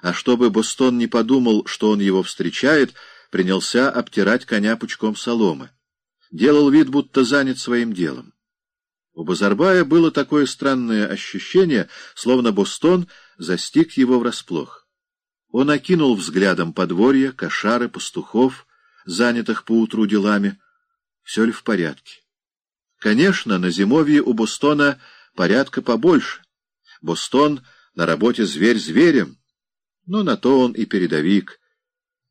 А чтобы Бостон не подумал, что он его встречает, принялся обтирать коня пучком соломы. Делал вид, будто занят своим делом. У Базарбая было такое странное ощущение, словно Бостон застиг его врасплох. Он окинул взглядом подворье, кошары, пастухов, занятых поутру делами. Все ли в порядке? Конечно, на зимовье у Бостона порядка побольше. Бостон на работе зверь зверем, но на то он и передовик.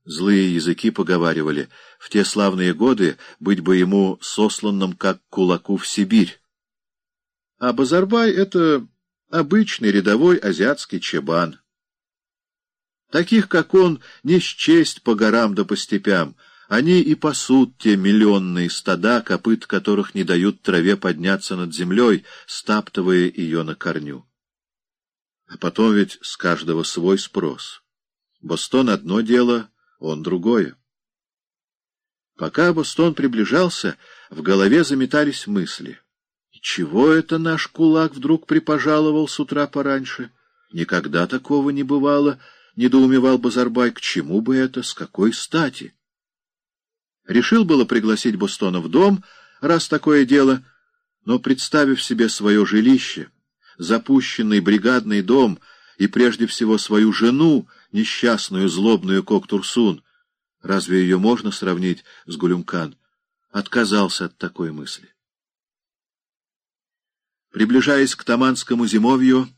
Злые языки поговаривали, в те славные годы быть бы ему сосланным как кулаку в Сибирь. А Базарбай — это обычный рядовой азиатский чебан. Таких, как он, не счесть по горам да по степям. Они и пасут те миллионные стада, копыт которых не дают траве подняться над землей, стаптывая ее на корню. А потом ведь с каждого свой спрос. Бостон — одно дело, он — другое. Пока Бостон приближался, в голове заметались мысли. И чего это наш кулак вдруг припожаловал с утра пораньше? Никогда такого не бывало —— недоумевал Базарбай, — к чему бы это, с какой стати? Решил было пригласить Бостона в дом, раз такое дело, но, представив себе свое жилище, запущенный бригадный дом и, прежде всего, свою жену, несчастную злобную Коктурсун, разве ее можно сравнить с Гулюмкан, отказался от такой мысли. Приближаясь к Таманскому зимовью,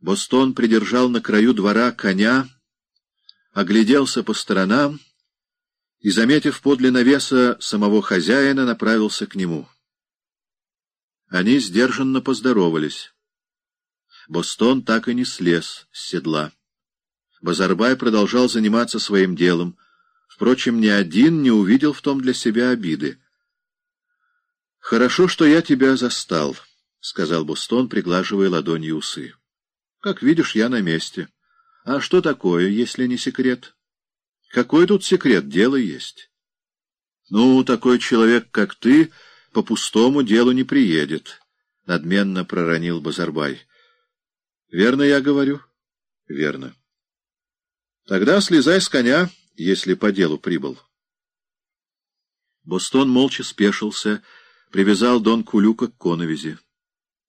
Бостон придержал на краю двора коня, огляделся по сторонам и, заметив подле навеса самого хозяина, направился к нему. Они сдержанно поздоровались. Бостон так и не слез с седла. Базарбай продолжал заниматься своим делом. Впрочем, ни один не увидел в том для себя обиды. «Хорошо, что я тебя застал», — сказал Бостон, приглаживая ладонью усы. Как видишь, я на месте. А что такое, если не секрет? Какой тут секрет? Дело есть. Ну, такой человек, как ты, по пустому делу не приедет, — надменно проронил Базарбай. Верно я говорю? Верно. Тогда слезай с коня, если по делу прибыл. Бостон молча спешился, привязал Дон Кулюка к коновизе.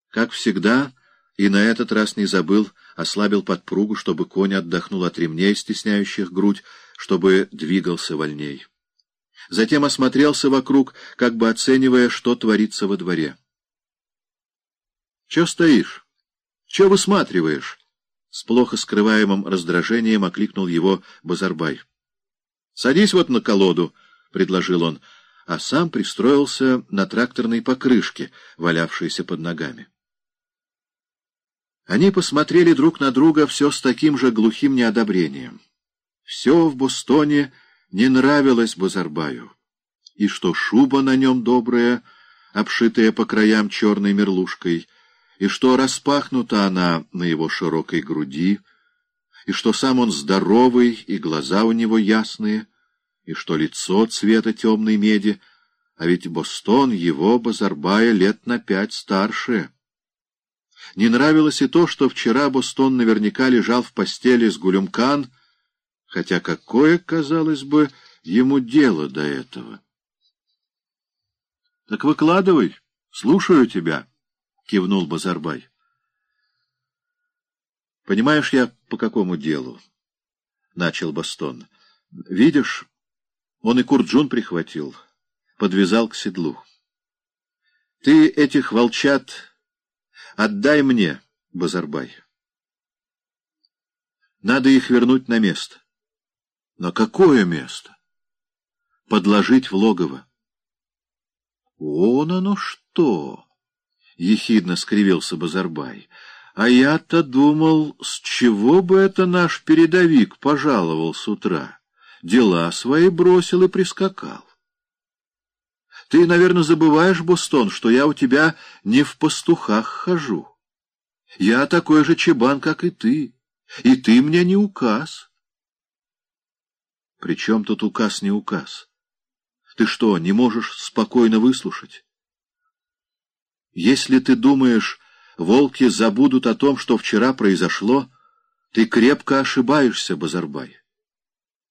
Как всегда, и на этот раз не забыл, ослабил подпругу, чтобы конь отдохнул от ремней, стесняющих грудь, чтобы двигался вольней. Затем осмотрелся вокруг, как бы оценивая, что творится во дворе. — Че стоишь? Че высматриваешь? С плохо скрываемым раздражением окликнул его Базарбай. — Садись вот на колоду, — предложил он, а сам пристроился на тракторной покрышке, валявшейся под ногами. Они посмотрели друг на друга все с таким же глухим неодобрением. Все в Бостоне не нравилось Базарбаю. И что шуба на нем добрая, обшитая по краям черной мерлушкой, и что распахнута она на его широкой груди, и что сам он здоровый, и глаза у него ясные, и что лицо цвета темной меди, а ведь Бостон его, Базарбая, лет на пять старше — не нравилось и то, что вчера Бостон наверняка лежал в постели с Гулюмкан, хотя какое, казалось бы, ему дело до этого. — Так выкладывай, слушаю тебя, — кивнул Базарбай. — Понимаешь, я по какому делу? — начал Бостон. — Видишь, он и Курджун прихватил, подвязал к седлу. Ты этих волчат Отдай мне, Базарбай. Надо их вернуть на место. На какое место? Подложить в логово. Он оно что! — ехидно скривился Базарбай. А я-то думал, с чего бы это наш передовик пожаловал с утра. Дела свои бросил и прискакал. Ты, наверное, забываешь, Бостон, что я у тебя не в пастухах хожу. Я такой же чебан, как и ты, и ты мне не указ. Причем тут указ не указ? Ты что, не можешь спокойно выслушать? Если ты думаешь, волки забудут о том, что вчера произошло, Ты крепко ошибаешься, Базарбай.